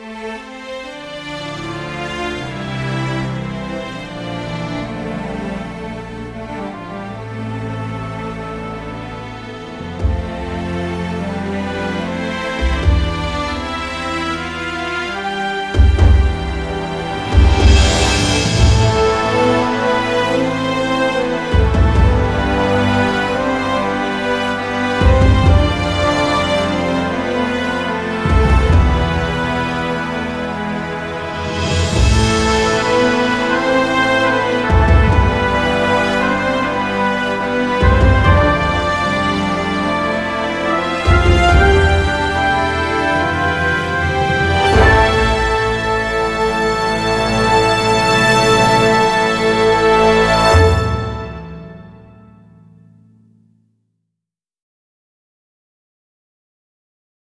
Bye.